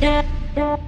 da